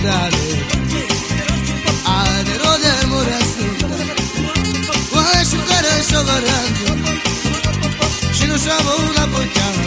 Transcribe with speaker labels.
Speaker 1: Shabbat